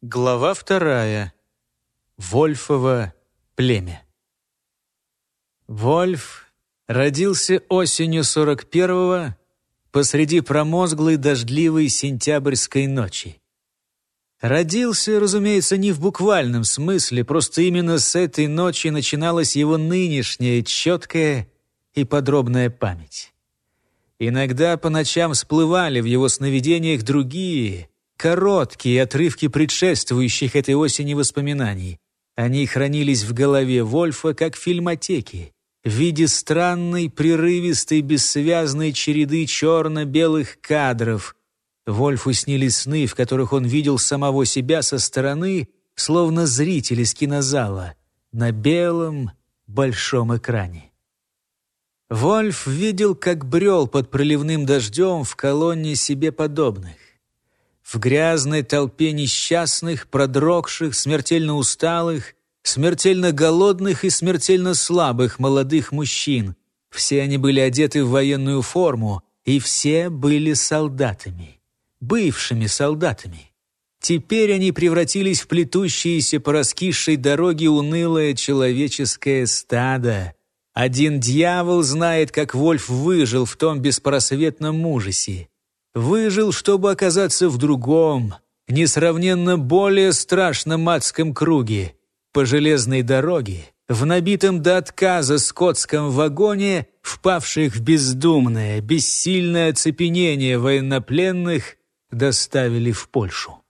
Глава вторая. Вольфово племя. Вольф родился осенью 41-го посреди промозглой дождливой сентябрьской ночи. Родился, разумеется, не в буквальном смысле, просто именно с этой ночи начиналась его нынешняя четкая и подробная память. Иногда по ночам всплывали в его сновидениях другие, Короткие отрывки предшествующих этой осени воспоминаний. Они хранились в голове Вольфа как фильмотеки, в виде странной, прерывистой, бессвязной череды черно-белых кадров. Вольфу снились сны, в которых он видел самого себя со стороны, словно зритель из кинозала, на белом большом экране. Вольф видел, как брел под проливным дождем в колонне себе подобных в грязной толпе несчастных, продрогших, смертельно усталых, смертельно голодных и смертельно слабых молодых мужчин. Все они были одеты в военную форму, и все были солдатами, бывшими солдатами. Теперь они превратились в плетущиеся по раскисшей дороге унылое человеческое стадо. Один дьявол знает, как Вольф выжил в том беспросветном ужасе. Выжил, чтобы оказаться в другом, несравненно более страшном адском круге, по железной дороге, в набитом до отказа скотском вагоне, впавших в бездумное, бессильное оцепенение военнопленных, доставили в Польшу.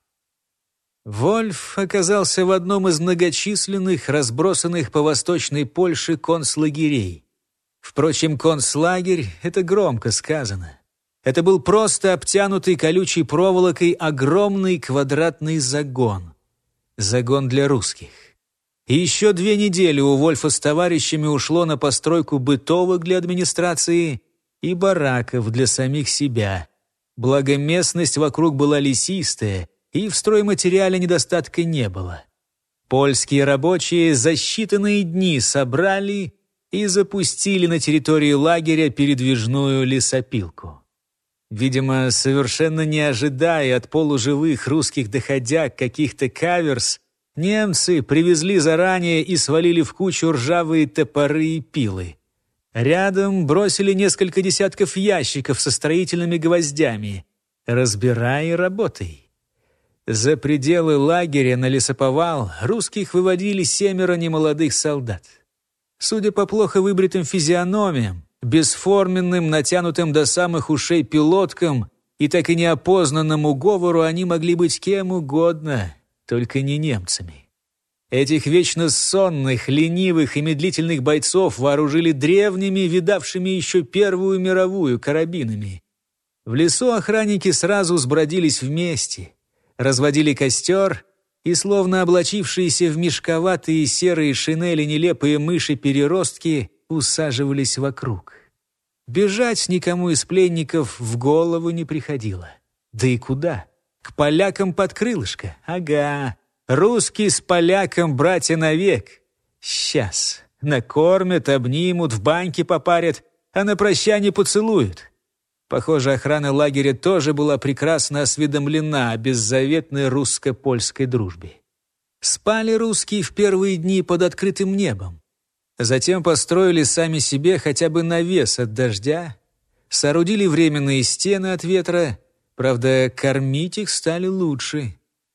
Вольф оказался в одном из многочисленных, разбросанных по восточной Польше концлагерей. Впрочем, концлагерь — это громко сказано. Это был просто обтянутый колючей проволокой огромный квадратный загон. Загон для русских. И еще две недели у Вольфа с товарищами ушло на постройку бытовок для администрации и бараков для самих себя. Благо местность вокруг была лесистая, и в стройматериале недостатка не было. Польские рабочие за считанные дни собрали и запустили на территории лагеря передвижную лесопилку. Видимо, совершенно не ожидая от полуживых русских доходяг каких-то каверс, немцы привезли заранее и свалили в кучу ржавые топоры и пилы. Рядом бросили несколько десятков ящиков со строительными гвоздями. Разбирай и работай. За пределы лагеря на лесоповал русских выводили семеро немолодых солдат. Судя по плохо выбритым физиономиям, бесформенным, натянутым до самых ушей пилоткам и так и неопознанному говору они могли быть кем угодно, только не немцами. Этих вечно сонных, ленивых и медлительных бойцов вооружили древними, видавшими еще Первую мировую карабинами. В лесу охранники сразу сбродились вместе, разводили костер и, словно облачившиеся в мешковатые серые шинели нелепые мыши-переростки, усаживались вокруг. Бежать никому из пленников в голову не приходило. Да и куда? К полякам под крылышко. Ага. Русский с поляком братья навек. Сейчас. Накормят, обнимут, в баньке попарят, а на прощание поцелуют. Похоже, охрана лагеря тоже была прекрасно осведомлена о беззаветной русско-польской дружбе. Спали русские в первые дни под открытым небом. Затем построили сами себе хотя бы навес от дождя, соорудили временные стены от ветра, правда, кормить их стали лучше.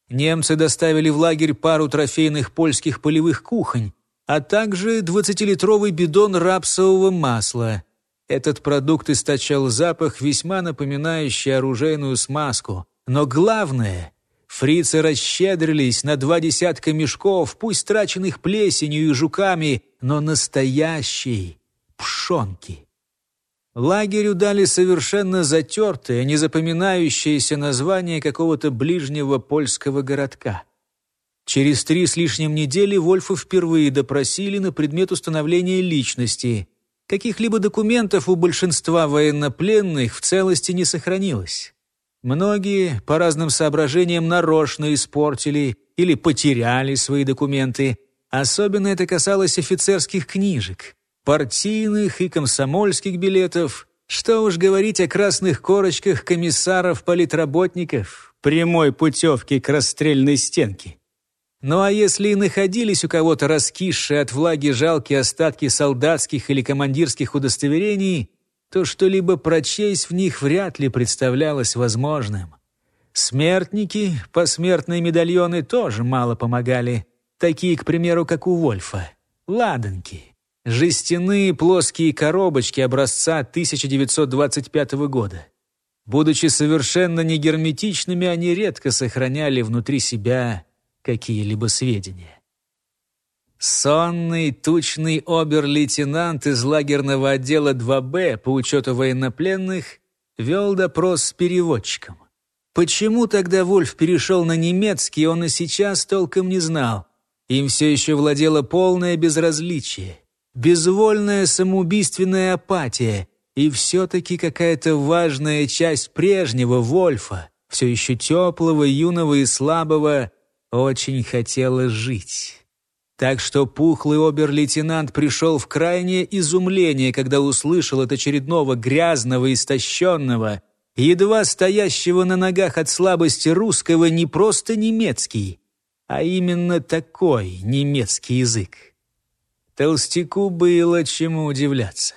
Немцы доставили в лагерь пару трофейных польских полевых кухонь, а также 20-литровый бидон рапсового масла. Этот продукт источал запах, весьма напоминающий оружейную смазку. Но главное, Фрицы расщедрились на два десятка мешков, пусть траченных плесенью и жуками, но настоящей пшонки. Лагерю дали совершенно затертое, незапоминающееся название какого-то ближнего польского городка. Через три с лишним недели Вольфа впервые допросили на предмет установления личности. Каких-либо документов у большинства военнопленных в целости не сохранилось. Многие по разным соображениям нарочно испортили или потеряли свои документы. Особенно это касалось офицерских книжек, партийных и комсомольских билетов. Что уж говорить о красных корочках комиссаров-политработников. прямой путевки к расстрельной стенке. Ну а если и находились у кого-то раскисшие от влаги жалкие остатки солдатских или командирских удостоверений, то что-либо прочесть в них вряд ли представлялось возможным. Смертники, посмертные медальоны тоже мало помогали, такие, к примеру, как у Вольфа. Ладанки. Жестяные плоские коробочки образца 1925 года. Будучи совершенно негерметичными, они редко сохраняли внутри себя какие-либо сведения. Сонный, тучный обер-лейтенант из лагерного отдела 2Б по учету военнопленных вел допрос с переводчиком. Почему тогда Вольф перешел на немецкий, он и сейчас толком не знал. Им все еще владело полное безразличие безвольная самоубийственная апатия и все-таки какая-то важная часть прежнего Вольфа, все еще теплого, юного и слабого, очень хотела жить. Так что пухлый обер-лейтенант пришел в крайнее изумление, когда услышал от очередного грязного, истощенного, едва стоящего на ногах от слабости русского не просто немецкий, а именно такой немецкий язык. Толстяку было чему удивляться.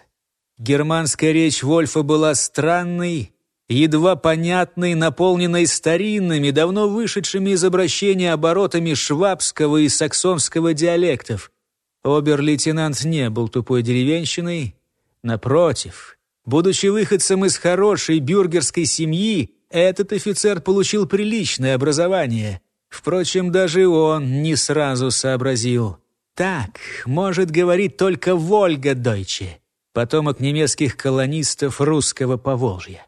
Германская речь Вольфа была странной, едва понятной, наполненной старинными, давно вышедшими из обращения оборотами швабского и саксонского диалектов. Обер-лейтенант не был тупой деревенщиной. Напротив, будучи выходцем из хорошей бюргерской семьи, этот офицер получил приличное образование. Впрочем, даже он не сразу сообразил – так может говорить только Вольга Дойче, потомок немецких колонистов русского Поволжья.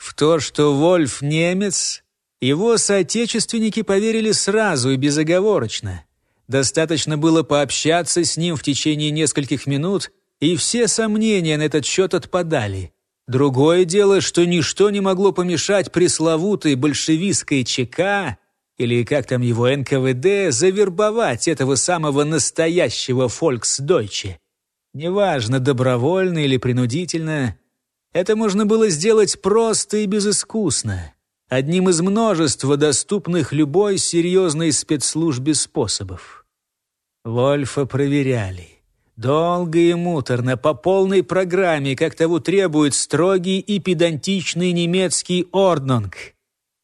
В то, что Вольф немец, его соотечественники поверили сразу и безоговорочно. Достаточно было пообщаться с ним в течение нескольких минут, и все сомнения на этот счет отпадали. Другое дело, что ничто не могло помешать пресловутой большевистской ЧК или как там его НКВД, завербовать этого самого настоящего фольксдойче. Неважно, добровольно или принудительно, это можно было сделать просто и безыскусно, одним из множества доступных любой серьезной спецслужбе способов. Вольфа проверяли. Долго и муторно, по полной программе, как того требует строгий и педантичный немецкий орднунг —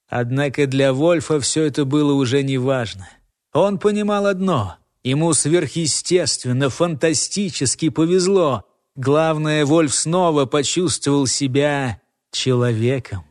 Однако для Вольфа все это было уже неважно. Он понимал одно — ему сверхъестественно, фантастически повезло. Главное, Вольф снова почувствовал себя человеком.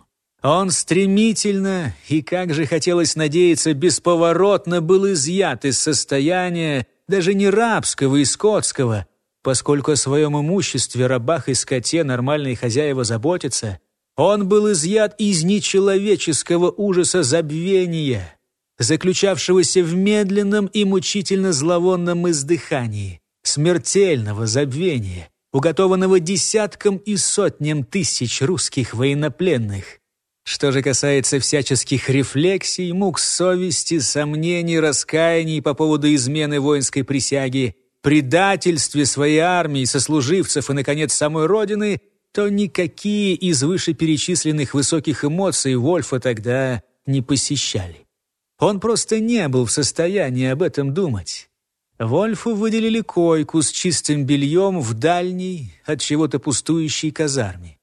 Он стремительно, и как же хотелось надеяться, бесповоротно был изъят из состояния даже не рабского и скотского, поскольку о своем имуществе, рабах и скоте нормальные хозяева заботятся, он был изъят из нечеловеческого ужаса забвения, заключавшегося в медленном и мучительно зловонном издыхании, смертельного забвения, уготованного десяткам и сотням тысяч русских военнопленных. Что же касается всяческих рефлексий, мук совести, сомнений, раскаяний по поводу измены воинской присяги, предательстве своей армии, сослуживцев и, наконец, самой Родины – то никакие из вышеперечисленных высоких эмоций Вольфа тогда не посещали. Он просто не был в состоянии об этом думать. Вольфу выделили койку с чистым бельем в дальней, от чего-то пустующей казарме.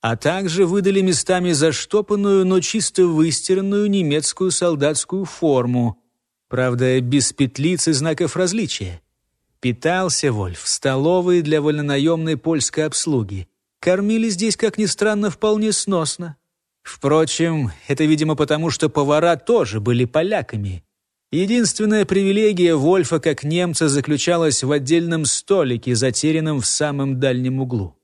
А также выдали местами заштопанную, но чисто выстиранную немецкую солдатскую форму, правда, без петлиц и знаков различия. Питался Вольф в столовой для вольнонаемной польской обслуги – Кормили здесь, как ни странно, вполне сносно. Впрочем, это, видимо, потому, что повара тоже были поляками. Единственная привилегия Вольфа как немца заключалась в отдельном столике, затерянном в самом дальнем углу.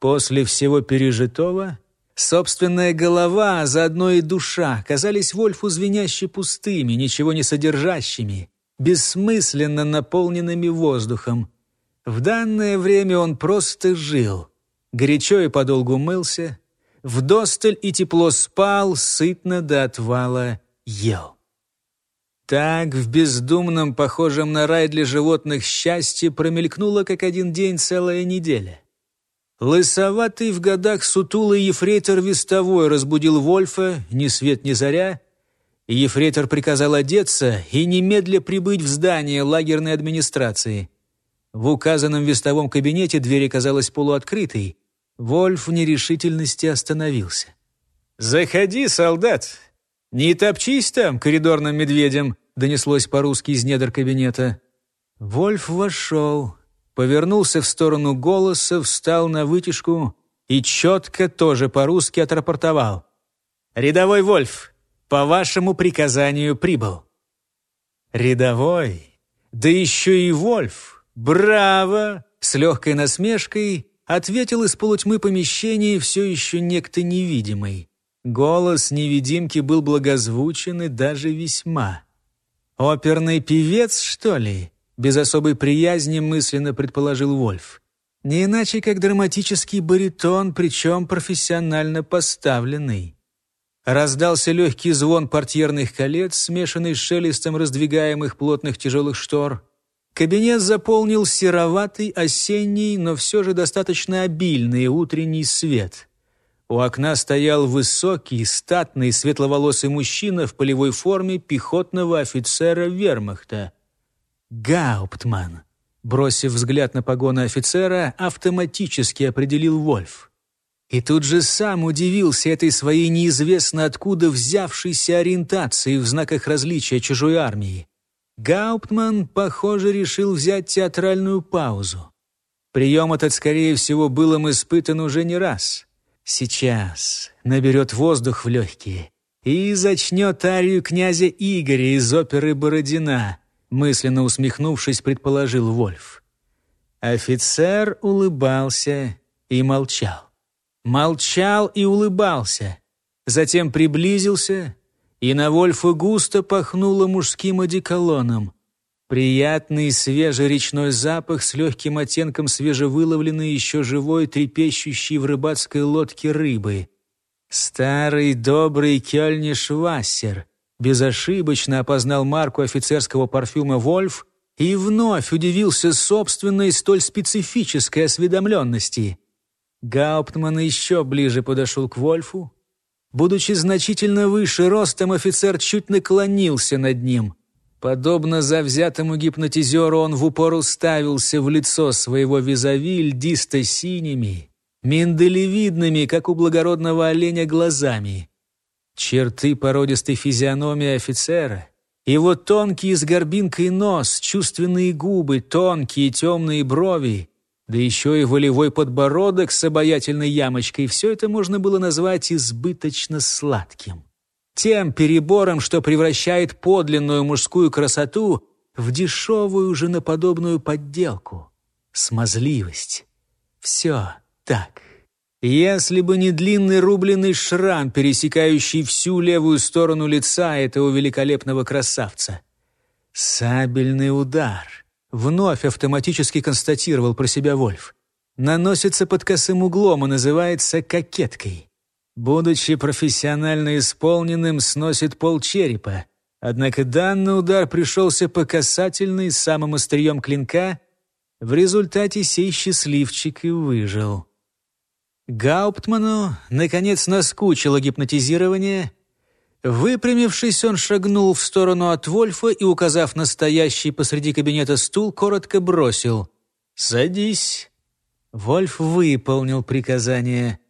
После всего пережитого собственная голова, а заодно и душа казались Вольфу звеняще пустыми, ничего не содержащими, бессмысленно наполненными воздухом. В данное время он просто жил — горячо и подолгу мылся, вдосталь и тепло спал, сытно до отвала ел. Так в бездумном, похожем на рай для животных счастье промелькнуло, как один день целая неделя. Лысоватый в годах сутулый ефрейтор Вестовой разбудил Вольфа ни свет ни заря. Ефрейтор приказал одеться и немедля прибыть в здание лагерной администрации. В указанном вестовом кабинете дверь оказалась полуоткрытой. Вольф в нерешительности остановился. «Заходи, солдат! Не топчись там коридорным медведем!» донеслось по-русски из недр кабинета. Вольф вошел, повернулся в сторону голоса, встал на вытяжку и четко тоже по-русски отрапортовал. «Рядовой Вольф, по вашему приказанию прибыл». «Рядовой? Да еще и Вольф! Браво!» С легкой насмешкой ответил из полутьмы помещения все еще некто невидимый. Голос невидимки был благозвучен и даже весьма. «Оперный певец, что ли?» Без особой приязни мысленно предположил Вольф. Не иначе, как драматический баритон, причем профессионально поставленный. Раздался легкий звон портьерных колец, смешанный с шелестом раздвигаемых плотных тяжелых штор. Кабинет заполнил сероватый, осенний, но все же достаточно обильный утренний свет. У окна стоял высокий, статный, светловолосый мужчина в полевой форме пехотного офицера вермахта. Гауптман. Бросив взгляд на погоны офицера, автоматически определил Вольф. И тут же сам удивился этой своей неизвестно откуда взявшейся ориентации в знаках различия чужой армии. Гауптман, похоже, решил взять театральную паузу. Прием этот, скорее всего, был им испытан уже не раз. Сейчас наберет воздух в легкие и зачнет арию князя Игоря из оперы «Бородина», мысленно усмехнувшись, предположил Вольф. Офицер улыбался и молчал. Молчал и улыбался. Затем приблизился, и на Вольфа густо пахнуло мужским одеколоном. Приятный свежий речной запах с легким оттенком свежевыловленной еще живой, трепещущей в рыбацкой лодке рыбы. Старый добрый кёльнишвассер безошибочно опознал марку офицерского парфюма «Вольф» и вновь удивился собственной столь специфической осведомленности. Гауптман еще ближе подошел к Вольфу, Будучи значительно выше ростом, офицер чуть наклонился над ним. Подобно завзятому гипнотизеру, он в упор уставился в лицо своего визави льдисто-синими, миндалевидными, как у благородного оленя, глазами. Черты породистой физиономии офицера, его тонкий с горбинкой нос, чувственные губы, тонкие темные брови да еще и волевой подбородок с обаятельной ямочкой, все это можно было назвать избыточно сладким. Тем перебором, что превращает подлинную мужскую красоту в дешевую женоподобную подделку. Смазливость. Все так. Если бы не длинный рубленый шрам, пересекающий всю левую сторону лица этого великолепного красавца. Сабельный удар — Вновь автоматически констатировал про себя Вольф. Наносится под косым углом и называется кокеткой. Будучи профессионально исполненным, сносит пол черепа. Однако данный удар пришелся по касательной самым острием клинка. В результате сей счастливчик и выжил. Гауптману, наконец, наскучило гипнотизирование — Выпрямившись, он шагнул в сторону от Вольфа и, указав на стоящий посреди кабинета стул, коротко бросил «Садись». Вольф выполнил приказание.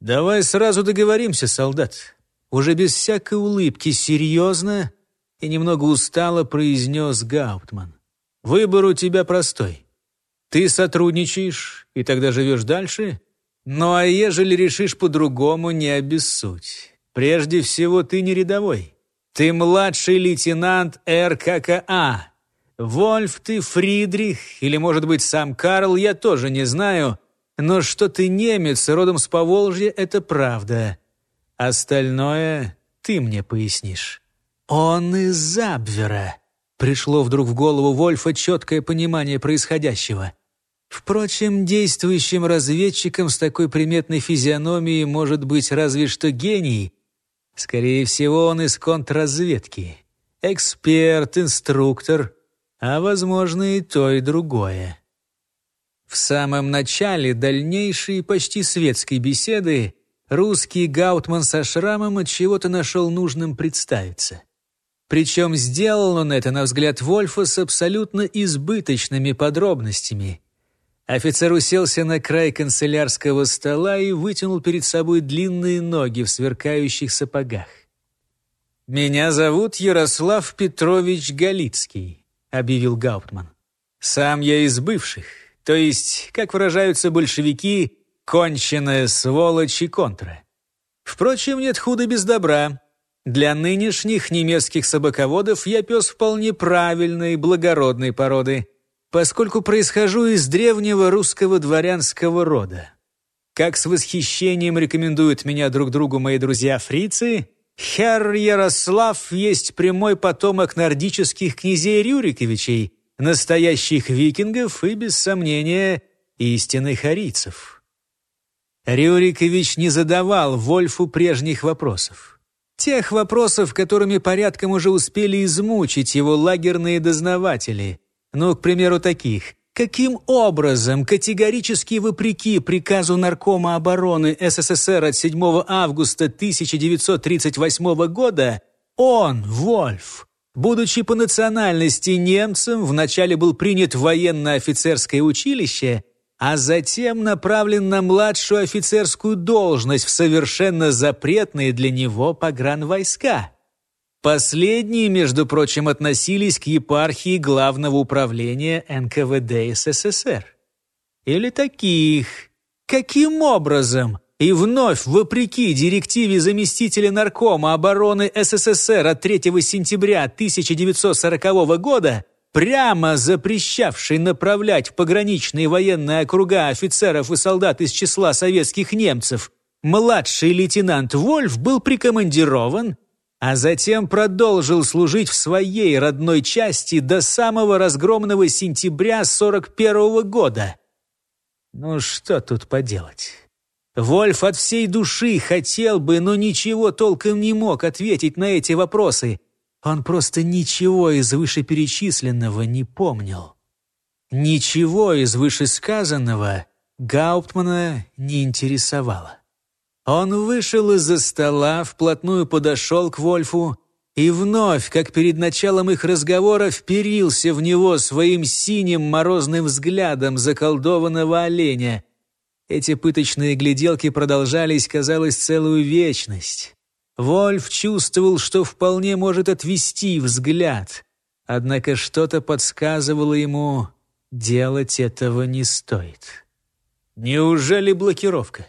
«Давай сразу договоримся, солдат». Уже без всякой улыбки, серьезно и немного устало произнес Гауптман. «Выбор у тебя простой. Ты сотрудничаешь, и тогда живешь дальше. Ну а ежели решишь по-другому, не обессудь. Прежде всего, ты не рядовой. Ты младший лейтенант РККА. Вольф ты, Фридрих, или, может быть, сам Карл, я тоже не знаю. Но что ты немец, родом с Поволжья, это правда. Остальное ты мне пояснишь. Он из Абвера. Пришло вдруг в голову Вольфа четкое понимание происходящего. Впрочем, действующим разведчиком с такой приметной физиономией может быть разве что гений — Скорее всего, он из контрразведки. Эксперт, инструктор, а, возможно, и то, и другое. В самом начале дальнейшей почти светской беседы русский Гаутман со шрамом от чего-то нашел нужным представиться. Причем сделал он это, на взгляд Вольфа, с абсолютно избыточными подробностями. Офицер уселся на край канцелярского стола и вытянул перед собой длинные ноги в сверкающих сапогах. «Меня зовут Ярослав Петрович Галицкий», — объявил Гауптман. «Сам я из бывших, то есть, как выражаются большевики, конченая сволочь и контра. Впрочем, нет худа без добра. Для нынешних немецких собаководов я пес вполне правильной, благородной породы, поскольку происхожу из древнего русского дворянского рода. Как с восхищением рекомендуют меня друг другу мои друзья-фрицы, Херр Ярослав есть прямой потомок нордических князей Рюриковичей, настоящих викингов и, без сомнения, истинных арийцев. Рюрикович не задавал Вольфу прежних вопросов. Тех вопросов, которыми порядком уже успели измучить его лагерные дознаватели. Ну, к примеру, таких. Каким образом, категорически вопреки приказу Наркома обороны СССР от 7 августа 1938 года, он, Вольф, будучи по национальности немцем, вначале был принят в военно-офицерское училище, а затем направлен на младшую офицерскую должность в совершенно запретные для него погранвойска. Последние, между прочим, относились к епархии Главного управления НКВД СССР. Или таких. Каким образом? И вновь, вопреки директиве заместителя наркома обороны СССР от 3 сентября 1940 года, прямо запрещавший направлять в пограничные военные округа офицеров и солдат из числа советских немцев, младший лейтенант Вольф был прикомандирован, а затем продолжил служить в своей родной части до самого разгромного сентября 41 года. Ну что тут поделать? Вольф от всей души хотел бы, но ничего толком не мог ответить на эти вопросы – он просто ничего из вышеперечисленного не помнил. Ничего из вышесказанного Гауптмана не интересовало. Он вышел из-за стола, вплотную подошел к Вольфу и вновь, как перед началом их разговора, вперился в него своим синим морозным взглядом заколдованного оленя. Эти пыточные гляделки продолжались, казалось, целую вечность. Вольф чувствовал, что вполне может отвести взгляд, однако что-то подсказывало ему, делать этого не стоит. Неужели блокировка?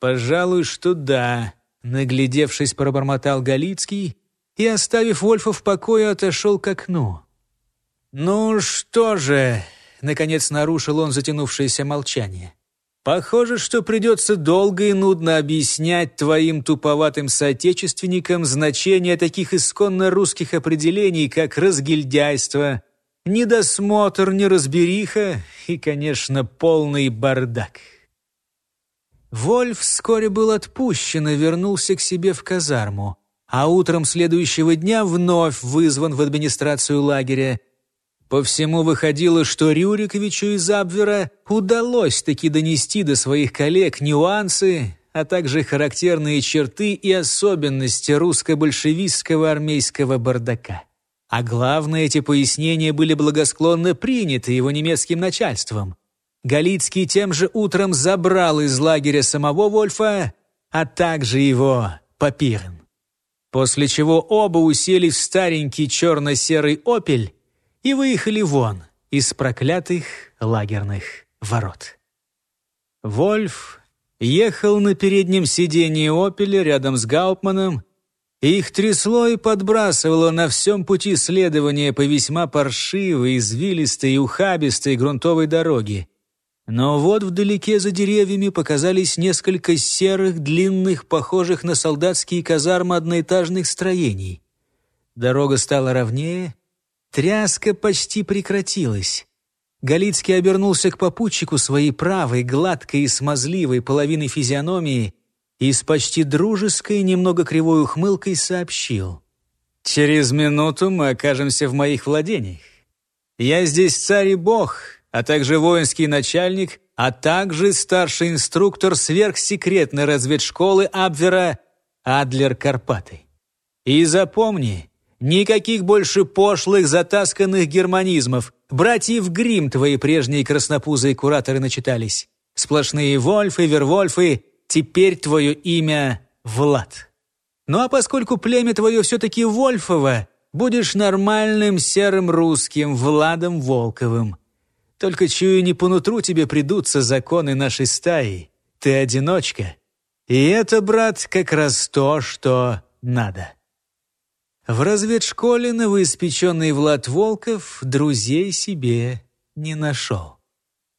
Пожалуй, что да, наглядевшись, пробормотал Галицкий и, оставив Вольфа в покое, отошел к окну. «Ну что же?» — наконец нарушил он затянувшееся молчание. Похоже, что придется долго и нудно объяснять твоим туповатым соотечественникам значение таких исконно русских определений, как разгильдяйство, недосмотр, неразбериха и, конечно, полный бардак. Вольф вскоре был отпущен и вернулся к себе в казарму, а утром следующего дня вновь вызван в администрацию лагеря по всему выходило, что Рюриковичу из Абвера удалось таки донести до своих коллег нюансы, а также характерные черты и особенности русско-большевистского армейского бардака. А главное, эти пояснения были благосклонно приняты его немецким начальством. Галицкий тем же утром забрал из лагеря самого Вольфа, а также его Папирин. После чего оба уселись в старенький черно-серый «Опель», и выехали вон из проклятых лагерных ворот. Вольф ехал на переднем сиденье «Опеля» рядом с Гауптманом, и их трясло и подбрасывало на всем пути следования по весьма паршивой, извилистой и ухабистой грунтовой дороге. Но вот вдалеке за деревьями показались несколько серых, длинных, похожих на солдатские казармы одноэтажных строений. Дорога стала ровнее, Тряска почти прекратилась. Галицкий обернулся к попутчику своей правой, гладкой и смазливой половины физиономии и с почти дружеской, немного кривой ухмылкой сообщил. «Через минуту мы окажемся в моих владениях. Я здесь царь и бог, а также воинский начальник, а также старший инструктор сверхсекретной разведшколы Абвера Адлер Карпаты. И запомни, никаких больше пошлых, затасканных германизмов. Братьев Грим твои прежние краснопузые кураторы начитались. Сплошные Вольфы, Вервольфы, теперь твое имя Влад. Ну а поскольку племя твое все-таки Вольфово, будешь нормальным серым русским Владом Волковым. Только чую, не по нутру тебе придутся законы нашей стаи. Ты одиночка. И это, брат, как раз то, что надо. В разведшколе новоиспеченный Влад Волков друзей себе не нашел.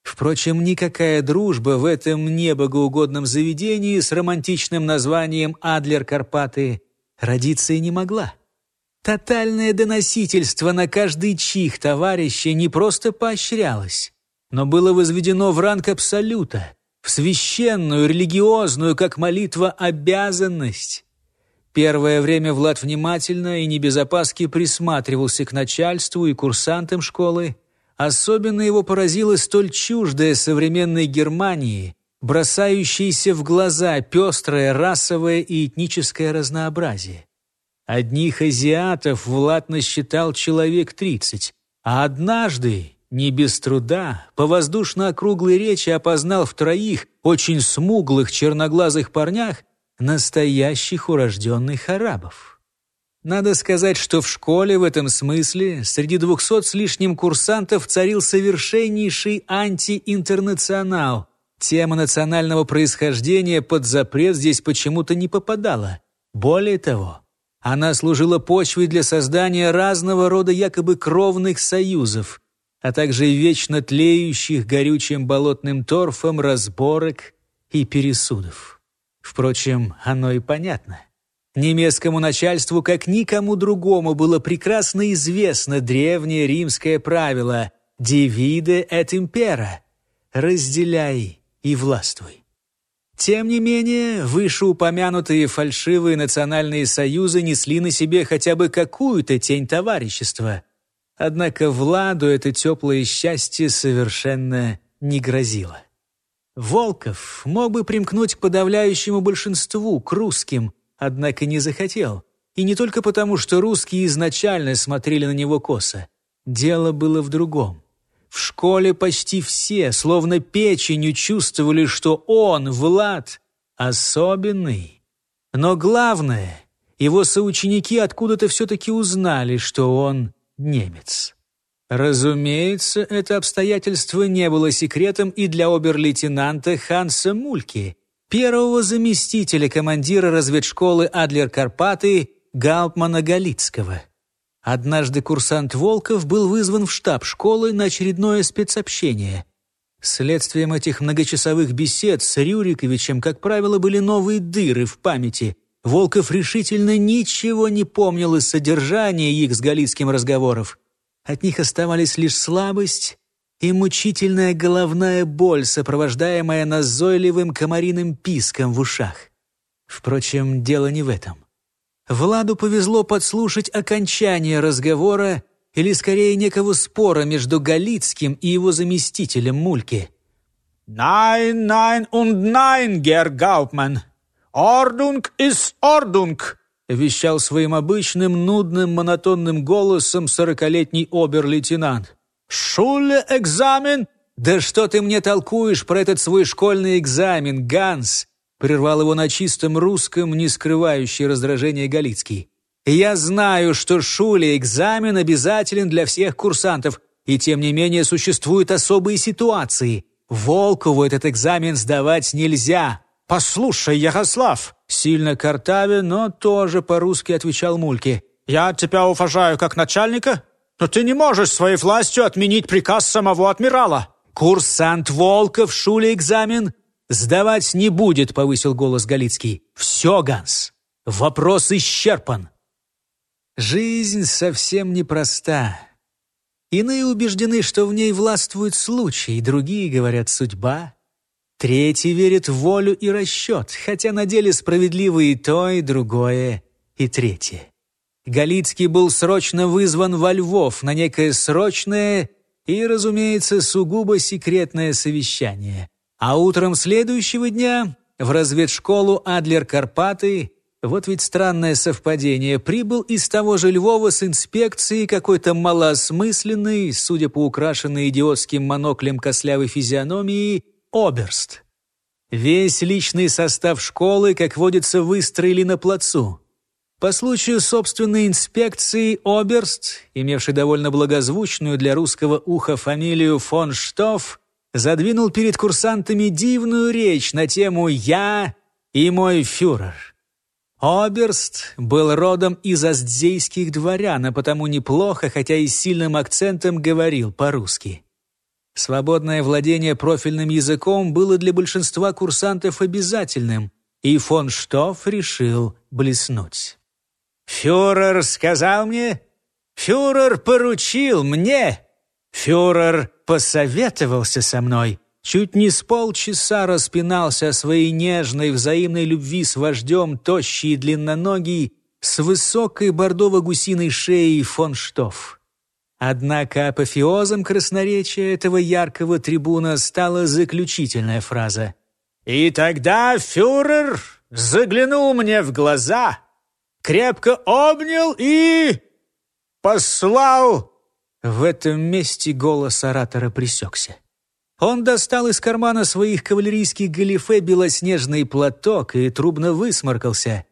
Впрочем, никакая дружба в этом небогоугодном заведении с романтичным названием «Адлер Карпаты» родиться и не могла. Тотальное доносительство на каждый чих товарища не просто поощрялось, но было возведено в ранг абсолюта, в священную, религиозную, как молитва, обязанность. Первое время Влад внимательно и не без опаски присматривался к начальству и курсантам школы. Особенно его поразило столь чуждое современной Германии, бросающееся в глаза пестрое расовое и этническое разнообразие. Одних азиатов Влад насчитал человек тридцать, а однажды, не без труда, по воздушно-округлой речи опознал в троих очень смуглых черноглазых парнях настоящих урожденных арабов. Надо сказать, что в школе в этом смысле среди двухсот с лишним курсантов царил совершеннейший антиинтернационал. Тема национального происхождения под запрет здесь почему-то не попадала. Более того, она служила почвой для создания разного рода якобы кровных союзов, а также вечно тлеющих горючим болотным торфом разборок и пересудов. Впрочем, оно и понятно. Немецкому начальству, как никому другому, было прекрасно известно древнее римское правило «divide et impera» — «разделяй и властвуй». Тем не менее, вышеупомянутые фальшивые национальные союзы несли на себе хотя бы какую-то тень товарищества. Однако Владу это теплое счастье совершенно не грозило. Волков мог бы примкнуть к подавляющему большинству, к русским, однако не захотел. И не только потому, что русские изначально смотрели на него косо. Дело было в другом. В школе почти все, словно печенью, чувствовали, что он, Влад, особенный. Но главное, его соученики откуда-то все-таки узнали, что он немец. Разумеется, это обстоятельство не было секретом и для обер-лейтенанта Ханса Мульки, первого заместителя командира разведшколы Адлер-Карпаты Гауптмана Галицкого. Однажды курсант Волков был вызван в штаб школы на очередное спецобщение. Следствием этих многочасовых бесед с Рюриковичем, как правило, были новые дыры в памяти. Волков решительно ничего не помнил из содержания их с Галицким разговоров. От них оставались лишь слабость и мучительная головная боль, сопровождаемая назойливым комариным писком в ушах. Впрочем, дело не в этом. Владу повезло подслушать окончание разговора или, скорее, некого спора между Галицким и его заместителем Мульки. «Nein, nein und nein, Herr Hauptmann! Ordnung ist Ordnung!» Вещал своим обычным, нудным, монотонным голосом сорокалетний обер-лейтенант. «Schule-Examen!» «Да что ты мне толкуешь про этот свой школьный экзамен, Ганс?» Прервал его на чистом русском, не скрывающий раздражение Галицкий. «Я знаю, что Шули экзамен обязателен для всех курсантов, и тем не менее существуют особые ситуации. Волкову этот экзамен сдавать нельзя». «Послушай, Ярослав!» Сильно картаве, но тоже по-русски отвечал Мульки. «Я тебя уважаю как начальника, но ты не можешь своей властью отменить приказ самого адмирала». «Курсант Волков, Шули экзамен «Сдавать не будет», — повысил голос Галицкий. «Все, Ганс, вопрос исчерпан». Жизнь совсем непроста. Иные убеждены, что в ней властвует случай, другие говорят «судьба». Третий верит в волю и расчет, хотя на деле справедливо и то, и другое, и третье. Галицкий был срочно вызван во Львов на некое срочное и, разумеется, сугубо секретное совещание. А утром следующего дня в разведшколу Адлер-Карпаты вот ведь странное совпадение. Прибыл из того же Львова с инспекцией какой-то малоосмысленный, судя по украшенной идиотским моноклем кослявой физиономии, оберст. Весь личный состав школы, как водится, выстроили на плацу. По случаю собственной инспекции Оберст, имевший довольно благозвучную для русского уха фамилию фон Штофф, задвинул перед курсантами дивную речь на тему «Я и мой фюрер». Оберст был родом из аздзейских дворян, а потому неплохо, хотя и с сильным акцентом, говорил по-русски. Свободное владение профильным языком было для большинства курсантов обязательным, и фон Штофф решил блеснуть. «Фюрер сказал мне, фюрер поручил мне, фюрер посоветовался со мной, чуть не с полчаса распинался о своей нежной взаимной любви с вождем тощий и длинноногий с высокой бордово-гусиной шеей фон Штофф. Однако апофеозом красноречия этого яркого трибуна стала заключительная фраза. «И тогда фюрер заглянул мне в глаза, крепко обнял и... послал...» В этом месте голос оратора присекся. Он достал из кармана своих кавалерийских галифе белоснежный платок и трубно высморкался.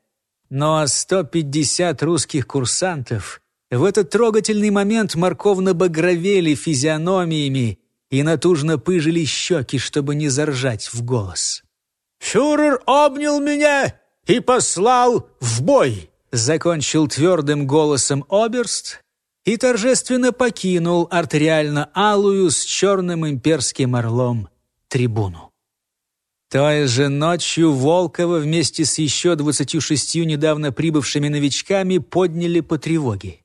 Но 150 русских курсантов в этот трогательный момент морковно багровели физиономиями и натужно пыжили щеки, чтобы не заржать в голос. «Фюрер обнял меня и послал в бой!» Закончил твердым голосом Оберст, и торжественно покинул артериально-алую с черным имперским орлом трибуну. Той же ночью Волкова вместе с еще 26 недавно прибывшими новичками подняли по тревоге.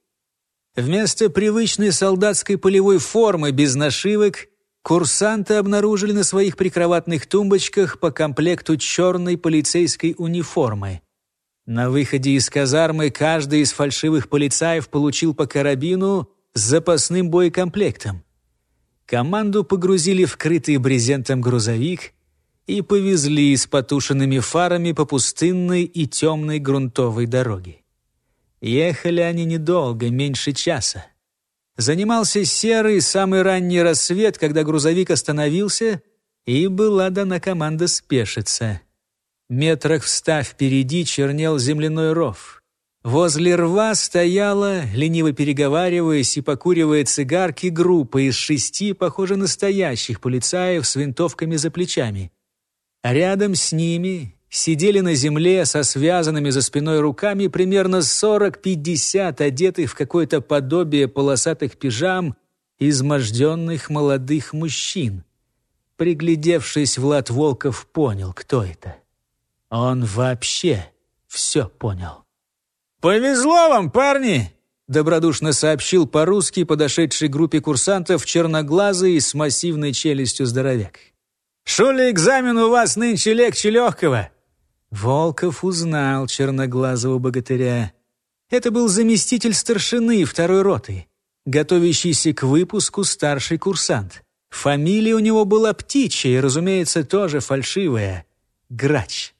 Вместо привычной солдатской полевой формы без нашивок курсанты обнаружили на своих прикроватных тумбочках по комплекту черной полицейской униформы – на выходе из казармы каждый из фальшивых полицаев получил по карабину с запасным боекомплектом. Команду погрузили в крытый брезентом грузовик и повезли с потушенными фарами по пустынной и темной грунтовой дороге. Ехали они недолго, меньше часа. Занимался серый самый ранний рассвет, когда грузовик остановился, и была дана команда спешиться. Метрах в ста впереди чернел земляной ров. Возле рва стояла, лениво переговариваясь и покуривая цигарки, группа из шести, похоже, настоящих полицаев с винтовками за плечами. рядом с ними сидели на земле со связанными за спиной руками примерно 40-50 одетых в какое-то подобие полосатых пижам изможденных молодых мужчин. Приглядевшись, Влад Волков понял, кто это. Он вообще все понял. «Повезло вам, парни!» — добродушно сообщил по-русски подошедшей группе курсантов черноглазый с массивной челюстью здоровяк. «Шули экзамен у вас нынче легче легкого!» Волков узнал черноглазого богатыря. Это был заместитель старшины второй роты, готовящийся к выпуску старший курсант. Фамилия у него была птичья и, разумеется, тоже фальшивая — Грач.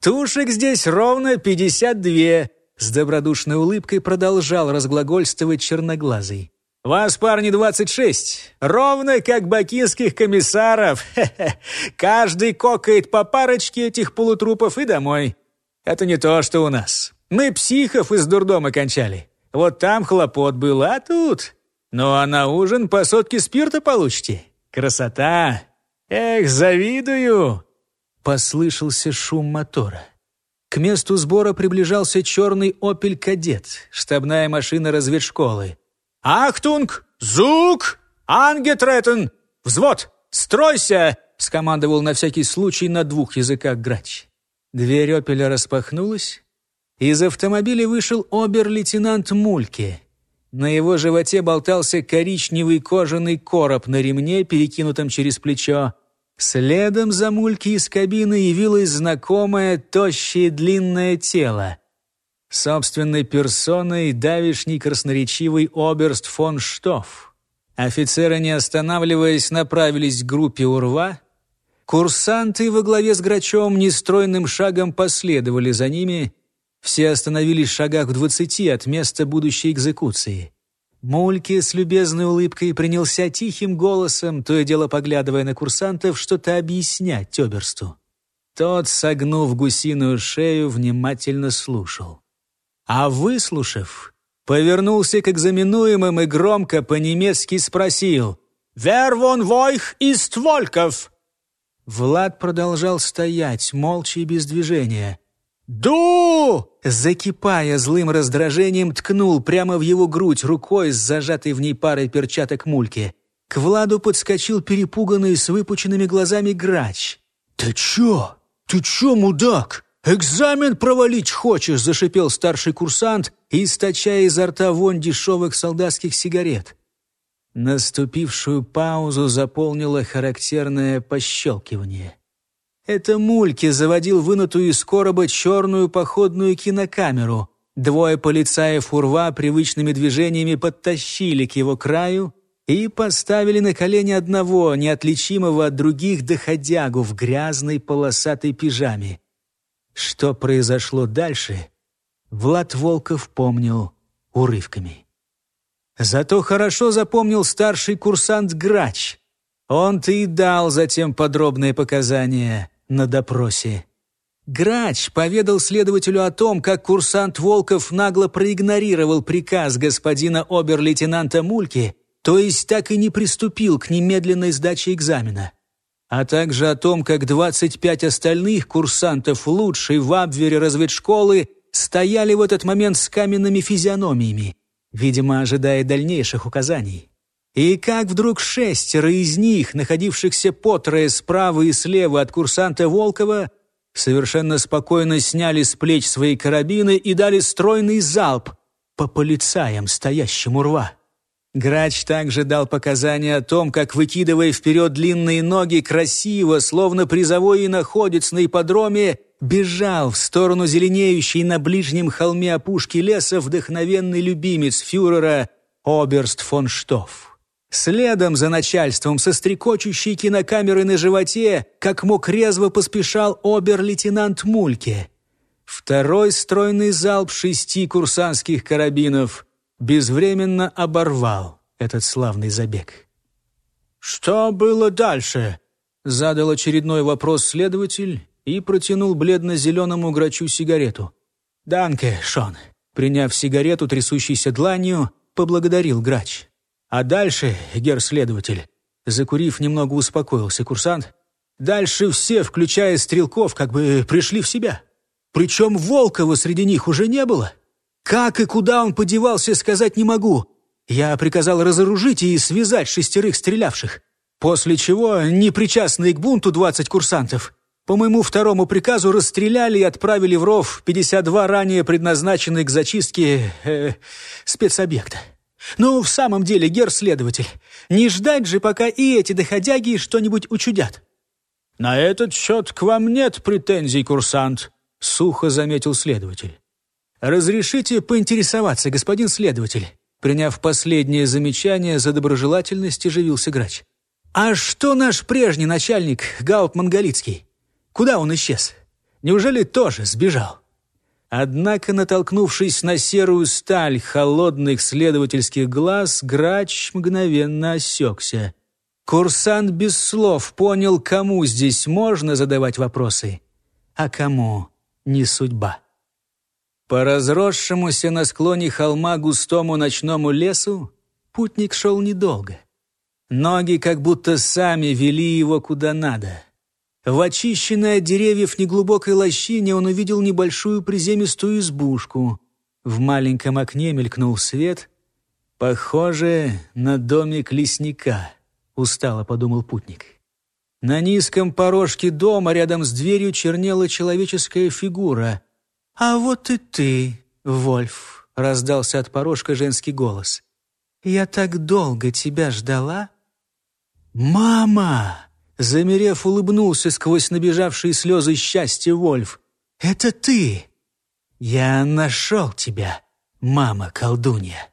«Тушек здесь ровно пятьдесят две», — с добродушной улыбкой продолжал разглагольствовать черноглазый. «Вас, парни, двадцать шесть. Ровно как бакинских комиссаров. Хе -хе. Каждый кокает по парочке этих полутрупов и домой. Это не то, что у нас. Мы психов из дурдома кончали. Вот там хлопот был, а тут... Ну а на ужин по сотке спирта получите. Красота! Эх, завидую!» Послышался шум мотора. К месту сбора приближался черный «Опель Кадет», штабная машина разведшколы. «Achtung! Zug! Angetreten! Взвод! Стройся!» — скомандовал на всякий случай на двух языках грач. Дверь «Опеля» распахнулась. Из автомобиля вышел обер-лейтенант Мульке. На его животе болтался коричневый кожаный короб на ремне, перекинутом через плечо. Следом за мульки из кабины явилось знакомое тощее длинное тело. Собственной персоной давишний красноречивый оберст фон Штофф. Офицеры, не останавливаясь, направились к группе Урва. Курсанты во главе с Грачом нестройным шагом последовали за ними. Все остановились в шагах в двадцати от места будущей экзекуции. Мульки с любезной улыбкой принялся тихим голосом, то и дело поглядывая на курсантов, что-то объяснять Тёберсту. Тот, согнув гусиную шею, внимательно слушал. А выслушав, повернулся к экзаменуемым и громко по-немецки спросил «Вер вон войх ist Волков?» Влад продолжал стоять, молча и без движения. «Ду!» Закипая злым раздражением, ткнул прямо в его грудь рукой с зажатой в ней парой перчаток мульки. К Владу подскочил перепуганный с выпученными глазами грач. «Ты чё? Ты чё, мудак? Экзамен провалить хочешь?» — зашипел старший курсант, источая изо рта вонь дешевых солдатских сигарет. Наступившую паузу заполнило характерное пощелкивание. Это Мульки заводил вынутую из короба черную походную кинокамеру. Двое полицаев урва привычными движениями подтащили к его краю и поставили на колени одного, неотличимого от других доходягу в грязной полосатой пижаме. Что произошло дальше, Влад Волков помнил урывками. Зато хорошо запомнил старший курсант Грач. Он-то и дал затем подробные показания на допросе. Грач поведал следователю о том, как курсант Волков нагло проигнорировал приказ господина обер-лейтенанта Мульки, то есть так и не приступил к немедленной сдаче экзамена, а также о том, как 25 остальных курсантов лучшей в Абвере разведшколы стояли в этот момент с каменными физиономиями, видимо, ожидая дальнейших указаний. И как вдруг шестеро из них, находившихся по трое справа и слева от курсанта Волкова, совершенно спокойно сняли с плеч свои карабины и дали стройный залп по полицаям, стоящим у рва. Грач также дал показания о том, как, выкидывая вперед длинные ноги, красиво, словно призовой иноходец на ипподроме, бежал в сторону зеленеющей на ближнем холме опушки леса вдохновенный любимец фюрера Оберст фон Штофф. Следом за начальством со стрекочущей кинокамерой на животе, как мог резво поспешал обер-лейтенант Мульке. Второй стройный залп шести курсантских карабинов безвременно оборвал этот славный забег. «Что было дальше?» — задал очередной вопрос следователь и протянул бледно-зеленому грачу сигарету. «Данке, Шон», — приняв сигарету трясущейся дланью, поблагодарил грач. А дальше, гер-следователь, закурив, немного успокоился курсант, дальше все, включая стрелков, как бы пришли в себя. Причем Волкова среди них уже не было. Как и куда он подевался, сказать не могу. Я приказал разоружить и связать шестерых стрелявших. После чего непричастные к бунту 20 курсантов по моему второму приказу расстреляли и отправили в ров 52 ранее предназначенные к зачистке э, спецобъекта. Ну, в самом деле, гер-следователь, не ждать же, пока и эти доходяги что-нибудь учудят. «На этот счет к вам нет претензий, курсант», — сухо заметил следователь. «Разрешите поинтересоваться, господин следователь?» Приняв последнее замечание, за доброжелательность оживился грач. «А что наш прежний начальник, Гауптман Галицкий? Куда он исчез? Неужели тоже сбежал?» Однако, натолкнувшись на серую сталь холодных следовательских глаз, грач мгновенно осекся. Курсант без слов понял, кому здесь можно задавать вопросы, а кому не судьба. По разросшемуся на склоне холма густому ночному лесу путник шел недолго. Ноги как будто сами вели его куда надо. В очищенной от деревьев неглубокой лощине он увидел небольшую приземистую избушку. В маленьком окне мелькнул свет, похоже на домик лесника, устало подумал путник. На низком порожке дома рядом с дверью чернела человеческая фигура. «А вот и ты, Вольф», — раздался от порожка женский голос. «Я так долго тебя ждала». «Мама!» Замерев, улыбнулся сквозь набежавшие слезы счастья Вольф. «Это ты! Я нашел тебя, мама-колдунья!»